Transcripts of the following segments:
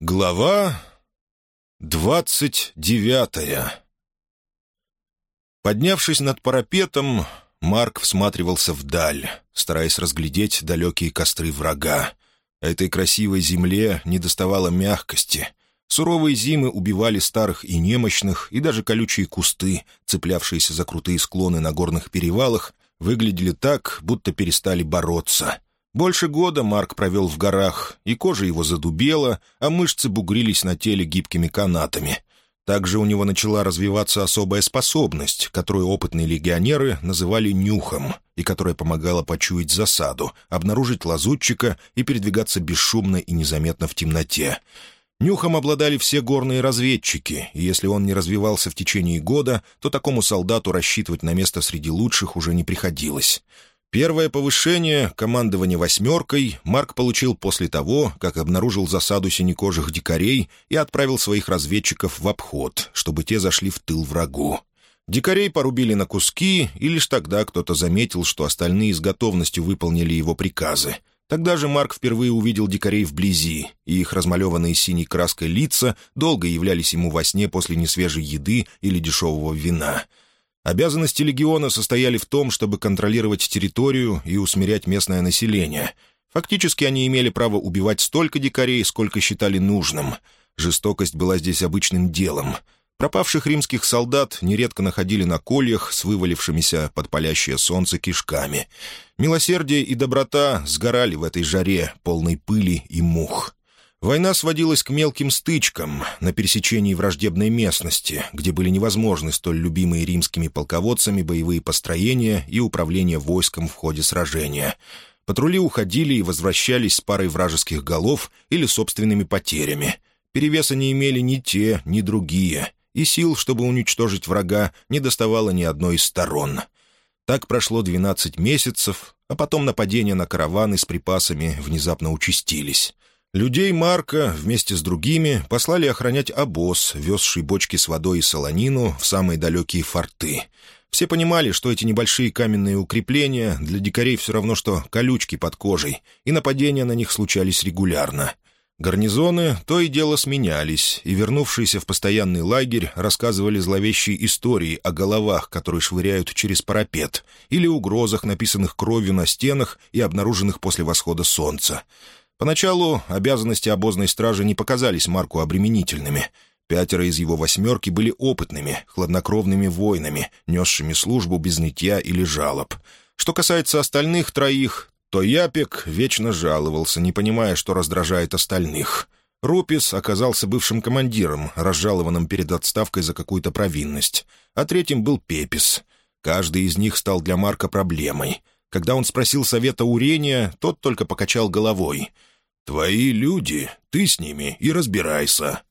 Глава двадцать девятая Поднявшись над парапетом, Марк всматривался вдаль, стараясь разглядеть далекие костры врага. Этой красивой земле недоставало мягкости. Суровые зимы убивали старых и немощных, и даже колючие кусты, цеплявшиеся за крутые склоны на горных перевалах, выглядели так, будто перестали бороться — больше года Марк провел в горах, и кожа его задубела, а мышцы бугрились на теле гибкими канатами. Также у него начала развиваться особая способность, которую опытные легионеры называли «нюхом», и которая помогала почуять засаду, обнаружить лазутчика и передвигаться бесшумно и незаметно в темноте. Нюхом обладали все горные разведчики, и если он не развивался в течение года, то такому солдату рассчитывать на место среди лучших уже не приходилось. Первое повышение, командование «восьмеркой», Марк получил после того, как обнаружил засаду синекожих дикарей и отправил своих разведчиков в обход, чтобы те зашли в тыл врагу. Дикарей порубили на куски, и лишь тогда кто-то заметил, что остальные с готовностью выполнили его приказы. Тогда же Марк впервые увидел дикарей вблизи, и их размалеванные синей краской лица долго являлись ему во сне после несвежей еды или дешевого вина — Обязанности легиона состояли в том, чтобы контролировать территорию и усмирять местное население. Фактически они имели право убивать столько дикарей, сколько считали нужным. Жестокость была здесь обычным делом. Пропавших римских солдат нередко находили на кольях с вывалившимися под палящее солнце кишками. Милосердие и доброта сгорали в этой жаре, полной пыли и мух. Война сводилась к мелким стычкам на пересечении враждебной местности, где были невозможны столь любимые римскими полководцами боевые построения и управление войском в ходе сражения. Патрули уходили и возвращались с парой вражеских голов или собственными потерями. Перевеса не имели ни те, ни другие, и сил, чтобы уничтожить врага, не доставало ни одной из сторон. Так прошло 12 месяцев, а потом нападения на караваны с припасами внезапно участились. Людей Марка вместе с другими послали охранять обоз, везший бочки с водой и солонину в самые далекие форты. Все понимали, что эти небольшие каменные укрепления для дикарей все равно, что колючки под кожей, и нападения на них случались регулярно. Гарнизоны то и дело сменялись, и вернувшиеся в постоянный лагерь рассказывали зловещие истории о головах, которые швыряют через парапет, или угрозах, написанных кровью на стенах и обнаруженных после восхода солнца. Поначалу обязанности обозной стражи не показались Марку обременительными. Пятеро из его восьмерки были опытными, хладнокровными воинами, несшими службу без нытья или жалоб. Что касается остальных троих, то Япик вечно жаловался, не понимая, что раздражает остальных. Рупис оказался бывшим командиром, разжалованным перед отставкой за какую-то провинность, а третьим был Пепис. Каждый из них стал для Марка проблемой. Когда он спросил совета Урения, тот только покачал головой — «Твои люди, ты с ними и разбирайся».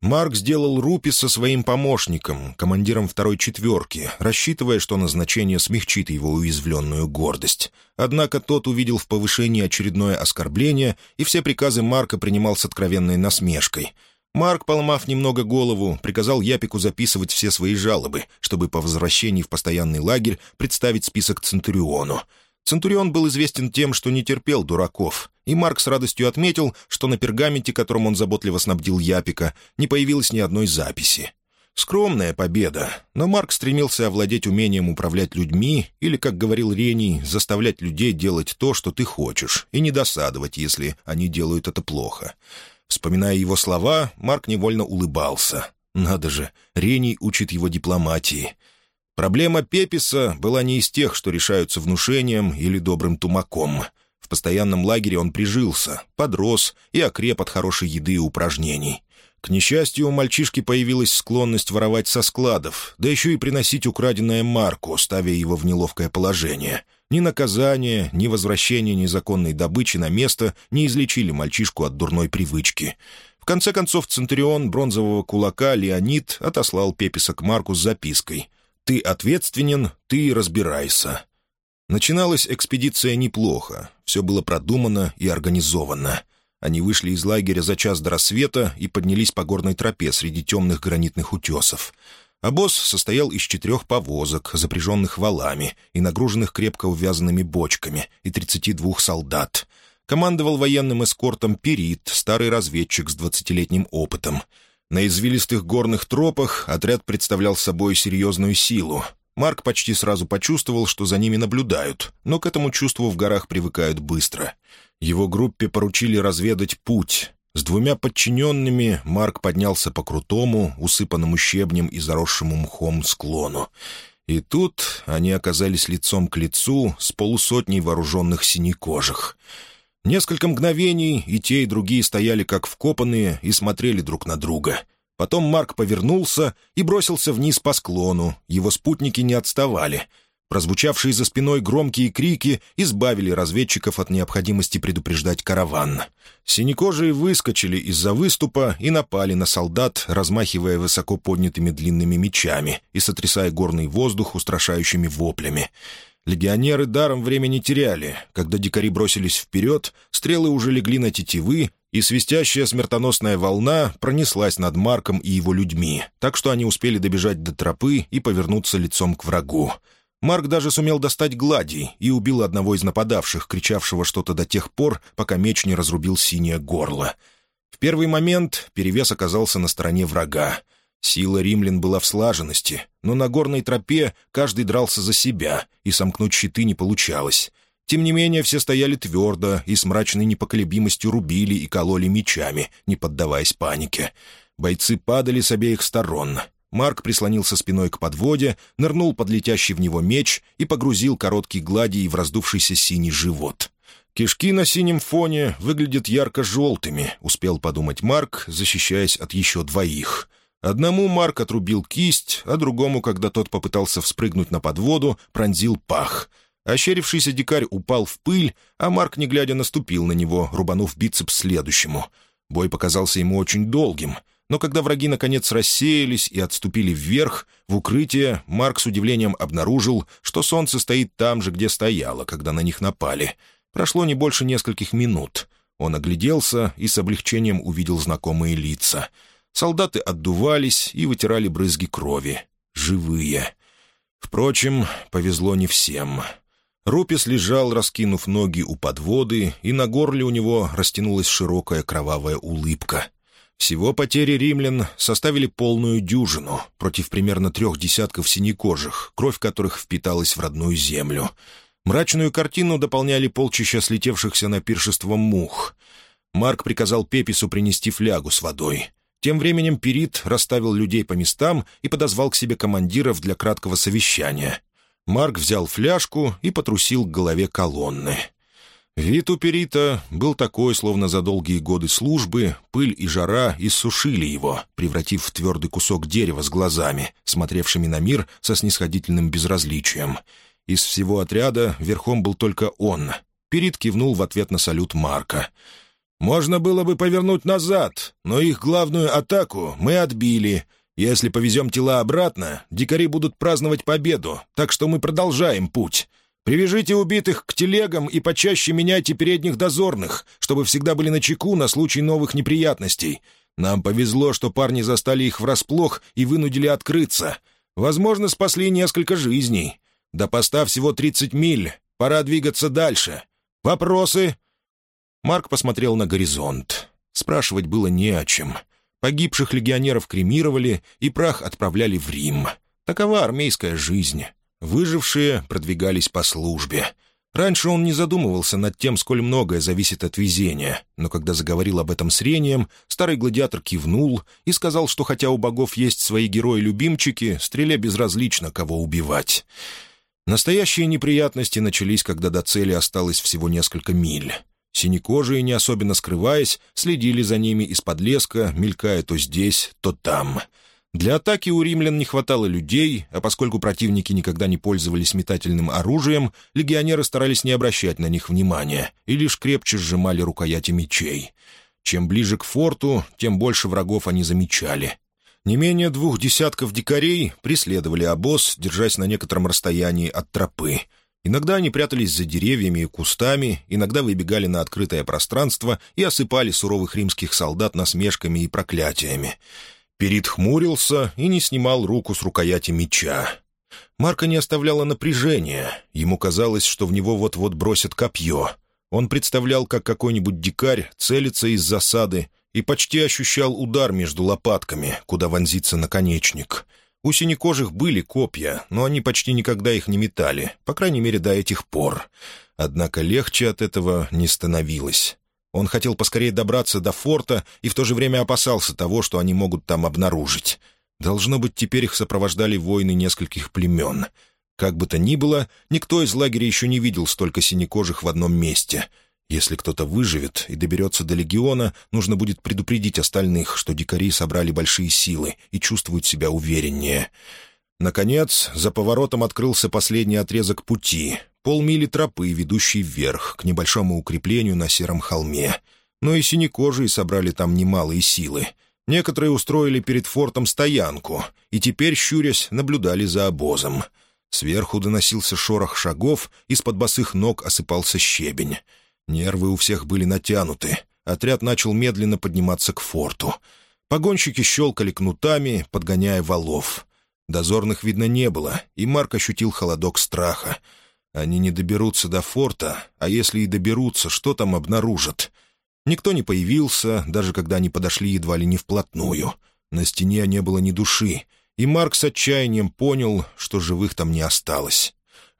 Марк сделал Рупи со своим помощником, командиром второй четверки, рассчитывая, что назначение смягчит его уязвленную гордость. Однако тот увидел в повышении очередное оскорбление, и все приказы Марка принимал с откровенной насмешкой. Марк, поломав немного голову, приказал Япику записывать все свои жалобы, чтобы по возвращении в постоянный лагерь представить список Центуриону — Центурион был известен тем, что не терпел дураков, и Марк с радостью отметил, что на пергаменте, которым он заботливо снабдил Япика, не появилось ни одной записи. Скромная победа, но Марк стремился овладеть умением управлять людьми или, как говорил Рений, заставлять людей делать то, что ты хочешь, и не досадовать, если они делают это плохо. Вспоминая его слова, Марк невольно улыбался. «Надо же, Рений учит его дипломатии». Проблема Пеписа была не из тех, что решаются внушением или добрым тумаком. Постоянном лагере он прижился, подрос и окреп от хорошей еды и упражнений. К несчастью, у мальчишки появилась склонность воровать со складов, да еще и приносить украденное Марку, ставя его в неловкое положение. Ни наказание, ни возвращение незаконной добычи на место не излечили мальчишку от дурной привычки. В конце концов, Центурион бронзового кулака Леонид отослал Пеписа к Марку с запиской — «Ты ответственен, ты разбирайся». Начиналась экспедиция неплохо, все было продумано и организовано. Они вышли из лагеря за час до рассвета и поднялись по горной тропе среди темных гранитных утесов. Обоз состоял из четырех повозок, запряженных валами и нагруженных крепко увязанными бочками, и тридцати двух солдат. командовал военным эскортом Перит, старый разведчик с двадцатилетним опытом. На извилистых горных тропах отряд представлял собой серьезную силу. Марк почти сразу почувствовал, что за ними наблюдают, но к этому чувству в горах привыкают быстро. Его группе поручили разведать путь. С двумя подчиненными Марк поднялся по крутому, усыпанному щебнем и заросшему мхом склону. И тут они оказались лицом к лицу с полусотней вооруженных синекожих. Несколько мгновений и те, и другие стояли как вкопанные и смотрели друг на друга — Потом Марк повернулся и бросился вниз по склону. Его спутники не отставали. Прозвучавшие за спиной громкие крики избавили разведчиков от необходимости предупреждать караван. Синекожие выскочили из-за выступа и напали на солдат, размахивая высоко поднятыми длинными мечами и сотрясая горный воздух устрашающими воплями. Легионеры даром времени теряли. Когда дикари бросились вперед, стрелы уже легли на тетивы, и свистящая смертоносная волна пронеслась над Марком и его людьми, так что они успели добежать до тропы и повернуться лицом к врагу. Марк даже сумел достать гладий и убил одного из нападавших, кричавшего что-то до тех пор, пока меч не разрубил синее горло. В первый момент перевес оказался на стороне врага. Сила римлян была в слаженности, но на горной тропе каждый дрался за себя, и сомкнуть щиты не получалось. Тем не менее, все стояли твердо и с мрачной непоколебимостью рубили и кололи мечами, не поддаваясь панике. Бойцы падали с обеих сторон. Марк прислонился спиной к подводе, нырнул под летящий в него меч и погрузил короткий гладий в раздувшийся синий живот. «Кишки на синем фоне выглядят ярко-желтыми», — успел подумать Марк, защищаясь от еще двоих. Одному Марк отрубил кисть, а другому, когда тот попытался вспрыгнуть на подводу, пронзил пах — Ощерившийся дикарь упал в пыль, а Марк, не глядя, наступил на него, рубанув бицепс следующему. Бой показался ему очень долгим, но когда враги наконец рассеялись и отступили вверх, в укрытие, Марк с удивлением обнаружил, что солнце стоит там же, где стояло, когда на них напали. Прошло не больше нескольких минут. Он огляделся и с облегчением увидел знакомые лица. Солдаты отдувались и вытирали брызги крови. Живые. Впрочем, повезло не всем. Рупис лежал, раскинув ноги у подводы, и на горле у него растянулась широкая кровавая улыбка. Всего потери римлян составили полную дюжину против примерно трех десятков синекожих, кровь которых впиталась в родную землю. Мрачную картину дополняли полчища слетевшихся на пиршество мух. Марк приказал Пепису принести флягу с водой. Тем временем Перит расставил людей по местам и подозвал к себе командиров для краткого совещания. Марк взял фляжку и потрусил к голове колонны. Вид у Перита был такой, словно за долгие годы службы пыль и жара иссушили его, превратив в твердый кусок дерева с глазами, смотревшими на мир со снисходительным безразличием. Из всего отряда верхом был только он. Перит кивнул в ответ на салют Марка. «Можно было бы повернуть назад, но их главную атаку мы отбили. Если повезем тела обратно, дикари будут праздновать победу, так что мы продолжаем путь. Привяжите убитых к телегам и почаще меняйте передних дозорных, чтобы всегда были на чеку на случай новых неприятностей. Нам повезло, что парни застали их врасплох и вынудили открыться. Возможно, спасли несколько жизней. До поста всего 30 миль. Пора двигаться дальше. Вопросы?» Марк посмотрел на горизонт. Спрашивать было не о чем. Погибших легионеров кремировали и прах отправляли в Рим. Такова армейская жизнь. Выжившие продвигались по службе. Раньше он не задумывался над тем, сколь многое зависит от везения, но когда заговорил об этом с Рением, старый гладиатор кивнул и сказал, что хотя у богов есть свои герои-любимчики, стреле безразлично, кого убивать. Настоящие неприятности начались, когда до цели осталось всего несколько миль. Синекожие, не особенно скрываясь, следили за ними из-под леска, мелькая то здесь, то там. Для атаки у римлян не хватало людей, а поскольку противники никогда не пользовались метательным оружием, легионеры старались не обращать на них внимания и лишь крепче сжимали рукояти мечей. Чем ближе к форту, тем больше врагов они замечали. Не менее двух десятков дикарей преследовали обоз, держась на некотором расстоянии от тропы — Иногда они прятались за деревьями и кустами, иногда выбегали на открытое пространство и осыпали суровых римских солдат насмешками и проклятиями. Перид хмурился и не снимал руку с рукояти меча. Марка не оставляло напряжения. Ему казалось, что в него вот-вот бросят копье. Он представлял, как какой-нибудь дикарь целится из засады и почти ощущал удар между лопатками, куда вонзится наконечник. У синекожих были копья, но они почти никогда их не метали, по крайней мере, до этих пор. Однако легче от этого не становилось. Он хотел поскорее добраться до форта и в то же время опасался того, что они могут там обнаружить. Должно быть, теперь их сопровождали воины нескольких племен. Как бы то ни было, никто из лагеря еще не видел столько синекожих в одном месте. Если кто-то выживет и доберется до легиона, нужно будет предупредить остальных, что дикари собрали большие силы и чувствуют себя увереннее. Наконец, за поворотом открылся последний отрезок пути — полмили тропы, ведущей вверх, к небольшому укреплению на сером холме. Но и синекожие собрали там немалые силы — Некоторые устроили перед фортом стоянку и теперь, щурясь, наблюдали за обозом. Сверху доносился шорох шагов, из-под босых ног осыпался щебень. Нервы у всех были натянуты. Отряд начал медленно подниматься к форту. Погонщики щелкали кнутами, подгоняя валов. Дозорных видно не было, и Марк ощутил холодок страха. Они не доберутся до форта, а если и доберутся, что там обнаружат — Никто не появился, даже когда они подошли едва ли не вплотную. На стене не было ни души, и Марк с отчаянием понял, что живых там не осталось.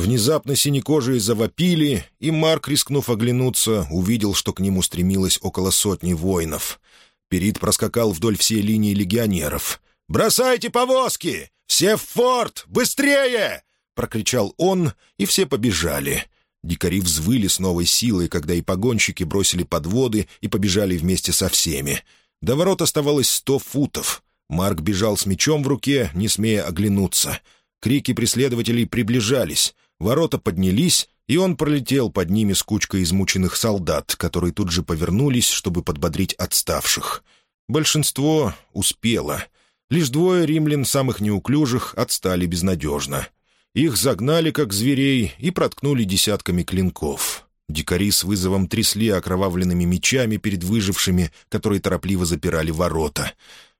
Внезапно синекожие завопили, и Марк, рискнув оглянуться, увидел, что к нему стремилось около сотни воинов. Перид проскакал вдоль всей линии легионеров. «Бросайте повозки! Все в форт! Быстрее!» — прокричал он, и все побежали — Дикари взвыли с новой силой, когда и погонщики бросили подводы и побежали вместе со всеми. До ворот оставалось сто футов. Марк бежал с мечом в руке, не смея оглянуться. Крики преследователей приближались. Ворота поднялись, и он пролетел под ними с кучкой измученных солдат, которые тут же повернулись, чтобы подбодрить отставших. Большинство успело. Лишь двое римлян, самых неуклюжих, отстали безнадежно — их загнали, как зверей, и проткнули десятками клинков. Дикари с вызовом трясли окровавленными мечами перед выжившими, которые торопливо запирали ворота.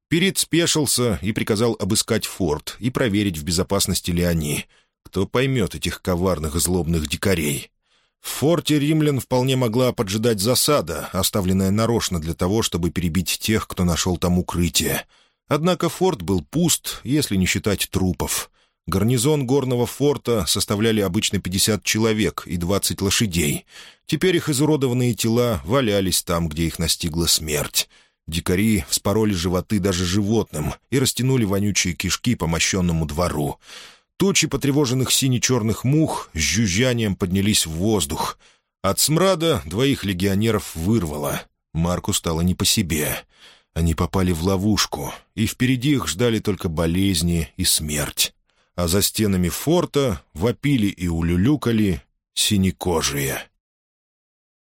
Перед спешился и приказал обыскать форт и проверить, в безопасности ли они. Кто поймет этих коварных и злобных дикарей? В форте римлян вполне могла поджидать засада, оставленная нарочно для того, чтобы перебить тех, кто нашел там укрытие. Однако форт был пуст, если не считать трупов. Гарнизон горного форта составляли обычно 50 человек и 20 лошадей. Теперь их изуродованные тела валялись там, где их настигла смерть. Дикари вспороли животы даже животным и растянули вонючие кишки по мощенному двору. Тучи потревоженных сине-черных мух с жужжанием поднялись в воздух. От смрада двоих легионеров вырвало. Марку стало не по себе. Они попали в ловушку, и впереди их ждали только болезни и смерть а за стенами форта вопили и улюлюкали синекожие.